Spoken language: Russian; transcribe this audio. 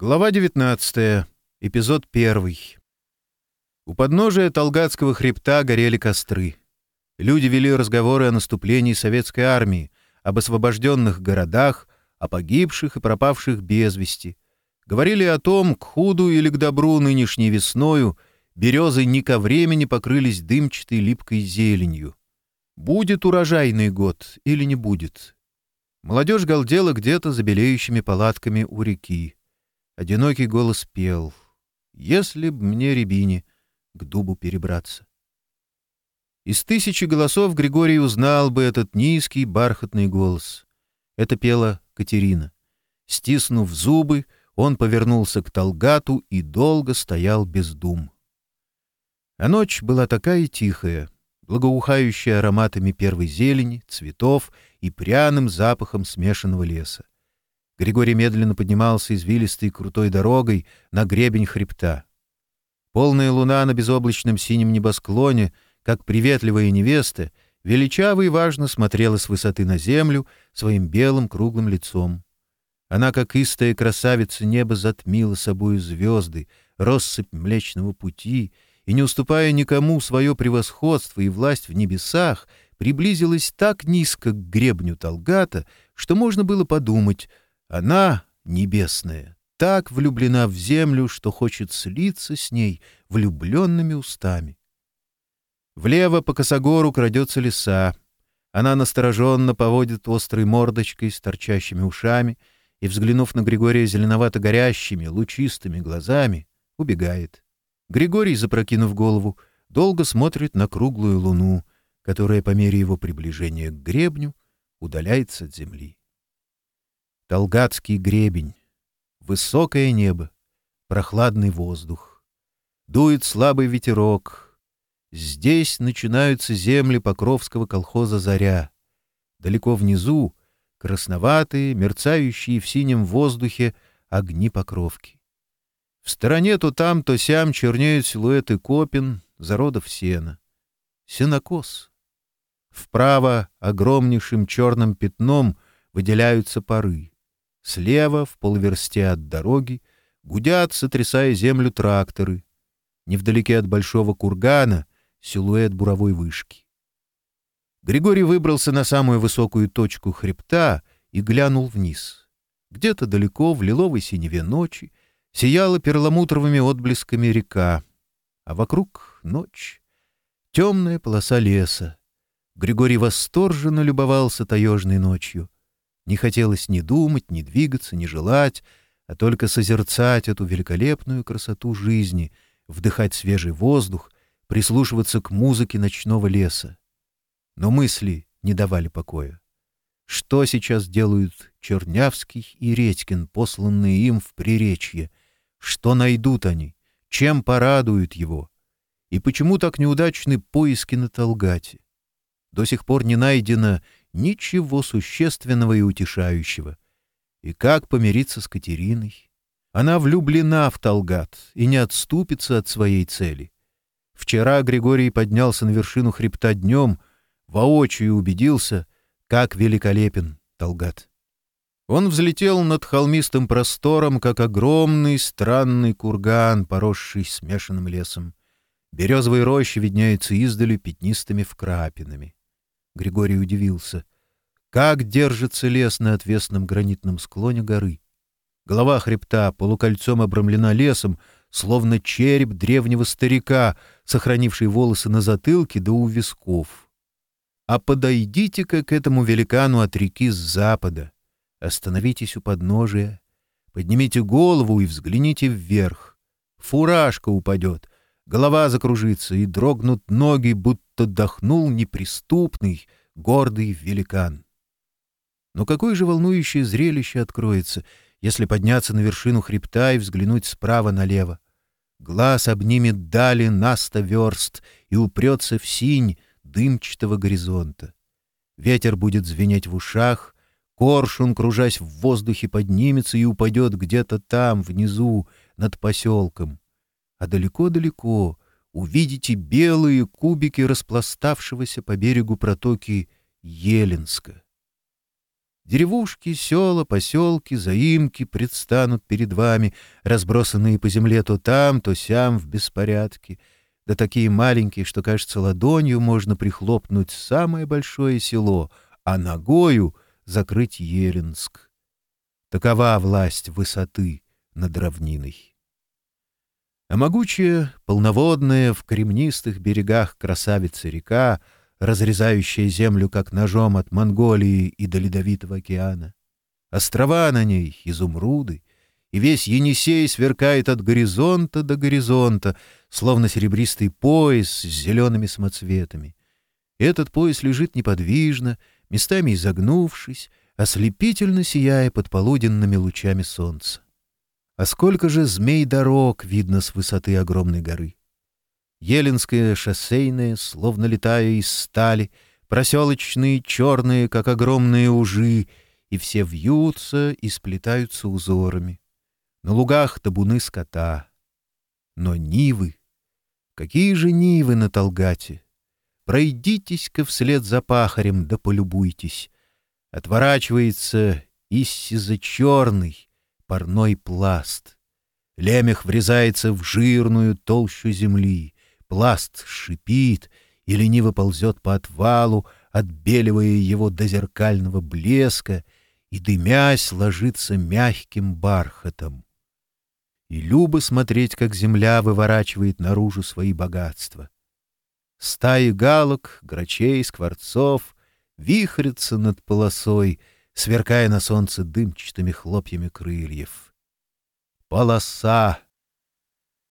Глава 19. Эпизод 1. У подножия Толгатского хребта горели костры. Люди вели разговоры о наступлении советской армии, об освобожденных городах, о погибших и пропавших без вести. Говорили о том, к худу или к добру нынешней весною березы ни ко времени покрылись дымчатой липкой зеленью. Будет урожайный год или не будет? Молодежь галдела где-то за белеющими палатками у реки одинокий голос пел «Если б мне, Рябине, к дубу перебраться». Из тысячи голосов Григорий узнал бы этот низкий бархатный голос. Это пела Катерина. Стиснув зубы, он повернулся к Талгату и долго стоял без дум. А ночь была такая тихая, благоухающая ароматами первой зелени, цветов и пряным запахом смешанного леса. Григорий медленно поднимался извилистой крутой дорогой на гребень хребта. Полная луна на безоблачном синем небосклоне, как приветливая невеста, величаво и важно смотрела с высоты на землю своим белым круглым лицом. Она, как истая красавица, небо затмила собою звезды, россыпь Млечного Пути, и, не уступая никому свое превосходство и власть в небесах, приблизилась так низко к гребню Толгата, что можно было подумать — она, небесная, так влюблена в землю, что хочет слиться с ней влюбленными устами. Влево по косогору крадется лиса. Она настороженно поводит острой мордочкой с торчащими ушами и, взглянув на Григория зеленовато-горящими, лучистыми глазами, убегает. Григорий, запрокинув голову, долго смотрит на круглую луну, которая по мере его приближения к гребню удаляется от земли. Толгатский гребень. Высокое небо. Прохладный воздух. Дует слабый ветерок. Здесь начинаются земли Покровского колхоза «Заря». Далеко внизу — красноватые, мерцающие в синем воздухе огни Покровки. В стороне то там, то сям чернеют силуэты копин, зародов сена. Сенокос. Вправо огромнейшим черным пятном выделяются пары. Слева, в полверсте от дороги, гудят, сотрясая землю, тракторы. Невдалеке от большого кургана силуэт буровой вышки. Григорий выбрался на самую высокую точку хребта и глянул вниз. Где-то далеко, в лиловой синеве ночи, сияла перламутровыми отблесками река, а вокруг — ночь, темная полоса леса. Григорий восторженно любовался таежной ночью — не хотелось ни думать, ни двигаться, ни желать, а только созерцать эту великолепную красоту жизни, вдыхать свежий воздух, прислушиваться к музыке ночного леса. Но мысли не давали покоя. Что сейчас делают Чернявский и Редькин, посланные им в Приречье? Что найдут они? Чем порадуют его? И почему так неудачны поиски на Толгате? До сих пор не найдено ничего существенного и утешающего. И как помириться с Катериной? Она влюблена в Талгат и не отступится от своей цели. Вчера Григорий поднялся на вершину хребта днем, воочию убедился, как великолепен Талгат. Он взлетел над холмистым простором, как огромный странный курган, поросший смешанным лесом. Березовые рощи виднеются издали пятнистыми вкрапинами. Григорий удивился. Как держится лес на отвесном гранитном склоне горы? Голова хребта полукольцом обрамлена лесом, словно череп древнего старика, сохранивший волосы на затылке да у висков. А подойдите-ка к этому великану от реки с запада. Остановитесь у подножия. Поднимите голову и взгляните вверх. Фуражка упадет, голова закружится и дрогнут ноги, будто дохнул неприступный, гордый великан. Но какое же волнующее зрелище откроется, если подняться на вершину хребта и взглянуть справа налево. Глаз обнимет дали на сто верст и упрется в синь дымчатого горизонта. Ветер будет звенеть в ушах, коршун, кружась в воздухе, поднимется и упадет где-то там, внизу, над поселком. А далеко-далеко увидите белые кубики распластавшегося по берегу протоки Еленска. Деревушки, села, поселки, заимки предстанут перед вами, разбросанные по земле то там, то сям в беспорядке, да такие маленькие, что, кажется, ладонью можно прихлопнуть самое большое село, а ногою закрыть Еленск. Такова власть высоты над равниной. А Могучая, полноводная, в кремнистых берегах красавица река, разрезающая землю как ножом от Монголии и до Ледовитого океана. Острова на ней — изумруды, и весь Енисей сверкает от горизонта до горизонта, словно серебристый пояс с зелеными самоцветами. этот пояс лежит неподвижно, местами изогнувшись, ослепительно сияя под полуденными лучами солнца. А сколько же змей-дорог видно с высоты огромной горы! Еленское шоссейное, словно летая из стали, проселочные черные, как огромные ужи, и все вьются и сплетаются узорами. На лугах табуны скота. Но нивы! Какие же нивы на Толгате! Пройдитесь-ка вслед за пахарем, да полюбуйтесь. Отворачивается Иссиза черный, парной пласт. Лемех врезается в жирную толщу земли, пласт шипит и лениво ползет по отвалу, отбеливая его до зеркального блеска, и, дымясь, ложится мягким бархатом. И любо смотреть, как земля выворачивает наружу свои богатства. Стаи галок, грачей, скворцов вихрятся над полосой — сверкая на солнце дымчатыми хлопьями крыльев. Полоса!